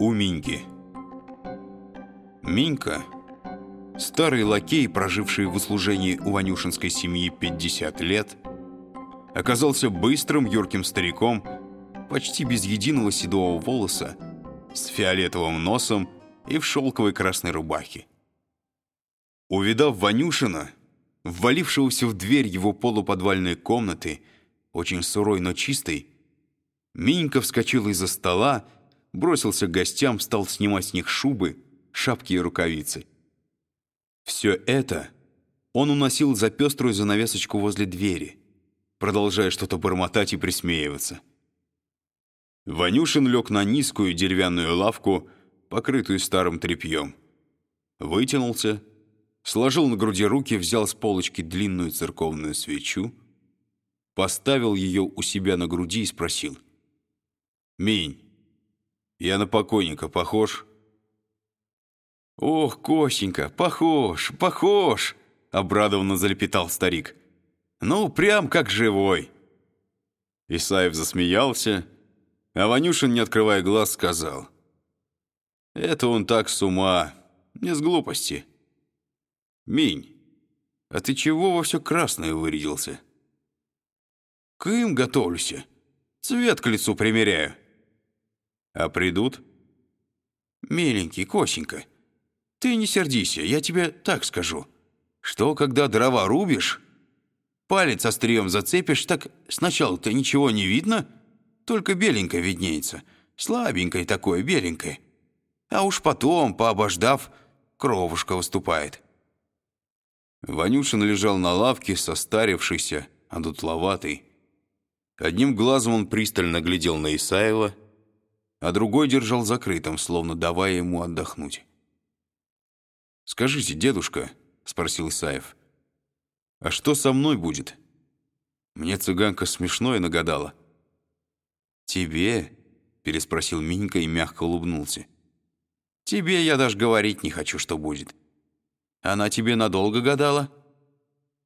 у Миньки. Минька, старый лакей, проживший в услужении у Ванюшинской семьи 50 лет, оказался быстрым, юрким стариком, почти без единого седого волоса, с фиолетовым носом и в шелковой красной рубахе. Увидав Ванюшина, ввалившегося в дверь его полуподвальной комнаты, очень сурой, но чистой, Минька вскочил из-за стола, бросился к гостям, стал снимать с них шубы, шапки и рукавицы. Все это он уносил за пеструю занавесочку возле двери, продолжая что-то бормотать и присмеиваться. Ванюшин лег на низкую деревянную лавку, покрытую старым тряпьем. Вытянулся, сложил на груди руки, взял с полочки длинную церковную свечу, поставил ее у себя на груди и спросил. «Минь, я на покойника похож?» «Ох, Косенька, похож, похож!» — обрадованно залепетал старик. «Ну, прям как живой!» Исаев засмеялся, а Ванюшин, не открывая глаз, сказал. «Это он так с ума, не с глупости. Минь, а ты чего во все красное вырядился?» «К им готовлюсь, цвет к лицу примеряю». «А придут?» «Миленький, Косенька, ты не сердися, я тебе так скажу, что когда дрова рубишь, палец острием зацепишь, так сначала-то ничего не видно, только беленькое виднеется, слабенькое такое, беленькое. А уж потом, пообождав, кровушка выступает». Ванюшин лежал на лавке, состарившийся, одутловатый. Одним глазом он пристально глядел на Исаева, а другой держал закрытым, словно давая ему отдохнуть. «Скажите, дедушка», — спросил Исаев, — «а что со мной будет? Мне цыганка смешное нагадала». «Тебе?» — переспросил Минька и мягко улыбнулся. «Тебе я даже говорить не хочу, что будет. Она тебе надолго гадала?»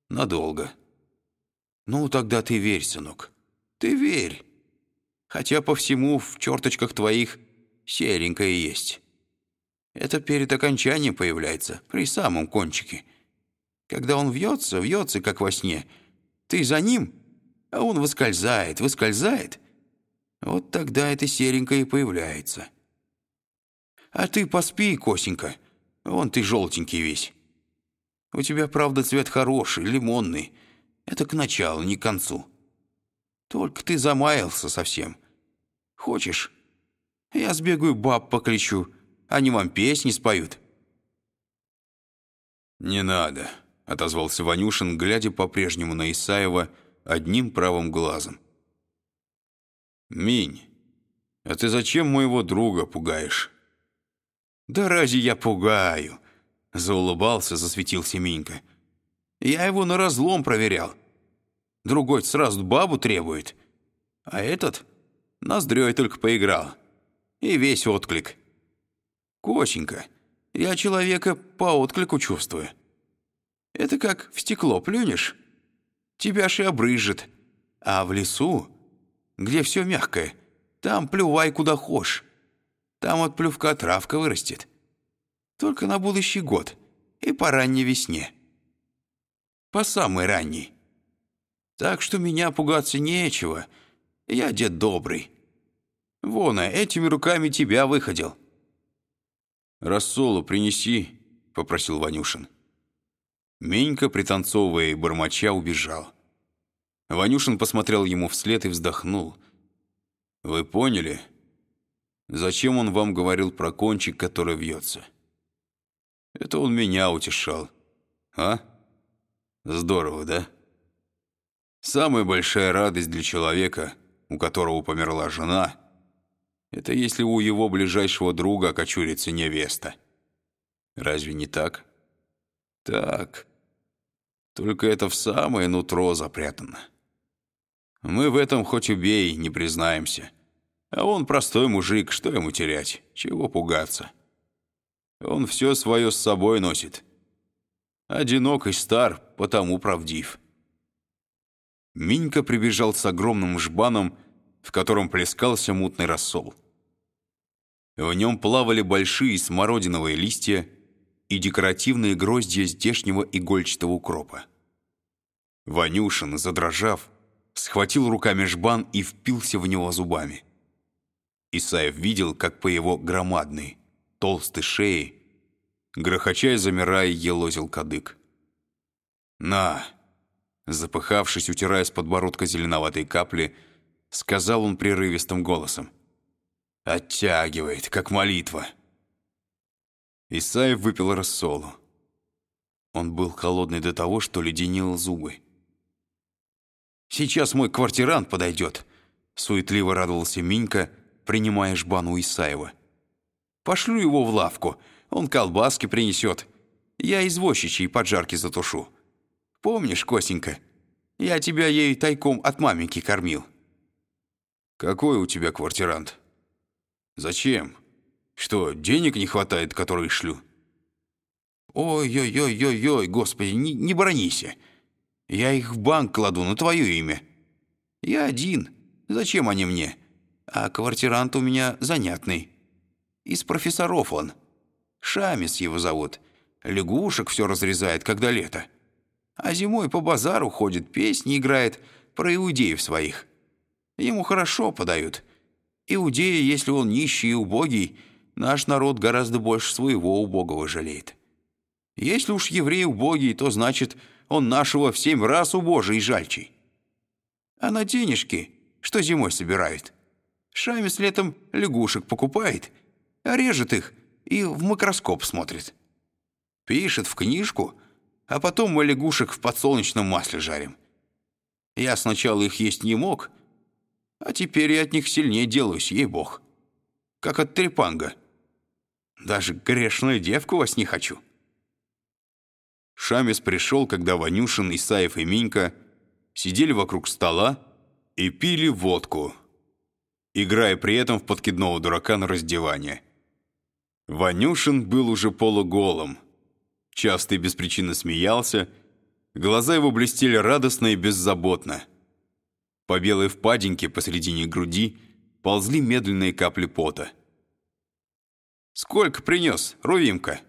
«Надолго». «Ну, тогда ты верь, сынок. Ты верь. Хотя по всему в черточках твоих серенькое есть». Это перед окончанием появляется, при самом кончике. Когда он вьется, вьется, как во сне. Ты за ним, а он выскользает, выскользает. Вот тогда это серенькое и появляется. А ты поспи, Косенька. Вон ты желтенький весь. У тебя, правда, цвет хороший, лимонный. Это к началу, не к концу. Только ты замаялся совсем. Хочешь, я сбегаю баб покличу, они вам песни споют». «Не надо», — отозвался Ванюшин, глядя по-прежнему на Исаева одним правым глазом. «Минь, а ты зачем моего друга пугаешь?» «Да разве я пугаю?» — заулыбался, засветился Минька. «Я его на разлом проверял. Другой сразу бабу требует, а этот ноздрёй только поиграл. И весь отклик». «Косенька, я человека по отклику чувствую. Это как в стекло плюнешь, тебя ж и обрыжет. А в лесу, где все мягкое, там плювай куда хошь. Там от плювка травка вырастет. Только на будущий год и по ранней весне. По самой ранней. Так что меня пугаться нечего. Я дед добрый. Вон, а этими руками тебя выходил». «Рассолу принеси», — попросил Ванюшин. Менька, пританцовывая и бормоча, убежал. Ванюшин посмотрел ему вслед и вздохнул. «Вы поняли? Зачем он вам говорил про кончик, который вьется? Это он меня утешал. А? Здорово, да? Самая большая радость для человека, у которого померла жена — это если у его ближайшего друга окочурится невеста. Разве не так? Так. Только это в самое нутро запрятано. Мы в этом хоть убей, не признаемся. А он простой мужик, что ему терять? Чего пугаться? Он все свое с собой носит. Одинок и стар, потому правдив. Минька прибежал с огромным жбаном, в котором плескался мутный рассол. В нем плавали большие смородиновые листья и декоративные гроздья здешнего игольчатого укропа. Ванюшин, задрожав, схватил руками жбан и впился в него зубами. Исаев видел, как по его громадной, толстой шее, грохоча и замирая, елозил кадык. «На!» Запыхавшись, утирая с подбородка зеленоватые капли, сказал он прерывистым голосом. «Оттягивает, как молитва». Исаев выпил рассолу. Он был холодный до того, что леденил зубы. «Сейчас мой квартирант подойдет», — суетливо радовался Минька, принимая жбан у Исаева. «Пошлю его в лавку, он колбаски принесет. Я извозчичий поджарки затушу. Помнишь, Косенька, я тебя ей тайком от маменьки кормил». «Какой у тебя квартирант?» «Зачем? Что, денег не хватает, которые шлю?» «Ой-ой-ой-ой-ой, господи, не, не бронися. Я их в банк кладу на твое имя. Я один. Зачем они мне? А квартирант у меня занятный. Из профессоров он. Шамис его зовут. Лягушек все разрезает, когда лето. А зимой по базару ходит, песни играет про иудеев своих. Ему хорошо подают. Иудеи, если он нищий и убогий, наш народ гораздо больше своего убогого жалеет. Если уж еврей убогий, то значит, он нашего в семь раз убожий и жальчий. А на денежки, что зимой собирает? Шамис летом лягушек покупает, режет их и в микроскоп смотрит. Пишет в книжку, а потом мы лягушек в подсолнечном масле жарим. Я сначала их есть не мог, а теперь я от них сильнее делаюсь, ей-бог. Как от трепанга. Даже грешную девку во сне хочу». Шамис пришел, когда Ванюшин, Исаев и Минька сидели вокруг стола и пили водку, играя при этом в подкидного дурака на раздевание. Ванюшин был уже полуголым, часто и без причины смеялся, глаза его блестели радостно и беззаботно. По белой впадинке посредине груди ползли медленные капли пота. «Сколько принес, Рувимка?»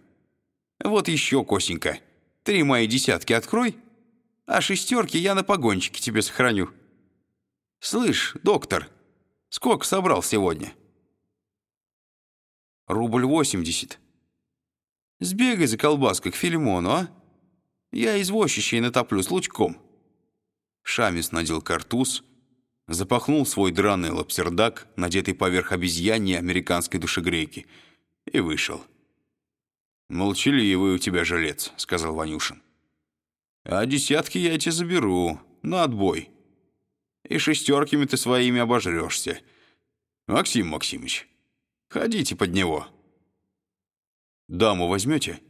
«Вот еще, Косенька». Три мои десятки открой, а шестерки я на погончике тебе сохраню. Слышь, доктор, сколько собрал сегодня? Рубль восемьдесят. Сбегай за колбаской к Филимону, а? Я извозчищей натоплю с лучком. Шамис надел картуз, запахнул свой драный лапсердак, надетый поверх обезьяньи американской душегрейки, и вышел. «Молчаливый у тебя жилец», — сказал Ванюшин. «А десятки я тебе заберу, на отбой. И шестерками ты своими обожрешься. Максим Максимович, ходите под него». «Даму возьмете?»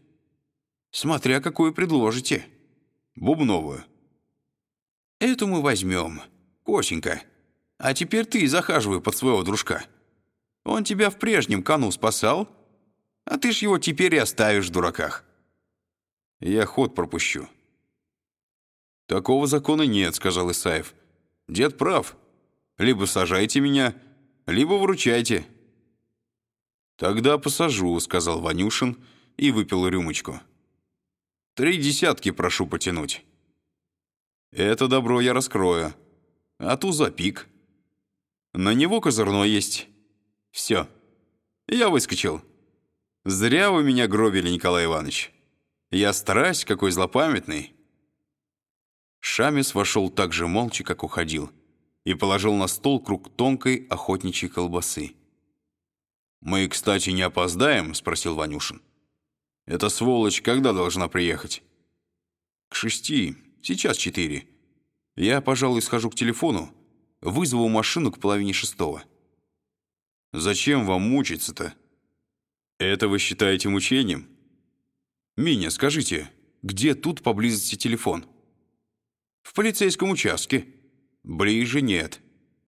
«Смотря какую предложите. Бубновую». «Эту мы возьмем. Косенька. А теперь ты захаживай под своего дружка. Он тебя в прежнем кону спасал, а ты ж его теперь и оставишь в дураках. Я ход пропущу. Такого закона нет, сказал Исаев. Дед прав. Либо сажайте меня, либо вручайте. Тогда посажу, сказал Ванюшин и выпил рюмочку. Три десятки прошу потянуть. Это добро я раскрою. А ту запик. На него козырной есть. Все. Я выскочил. «Зря вы меня гробили, Николай Иванович. Я стараюсь, какой злопамятный». Шамис вошел так же молча, как уходил, и положил на стол круг тонкой охотничьей колбасы. «Мы, кстати, не опоздаем?» — спросил Ванюшин. «Эта сволочь когда должна приехать?» «К шести. Сейчас четыре. Я, пожалуй, схожу к телефону, вызову машину к половине шестого». «Зачем вам мучиться-то?» Это вы считаете мучением? Миня, скажите, где тут поблизости телефон? В полицейском участке. Ближе нет.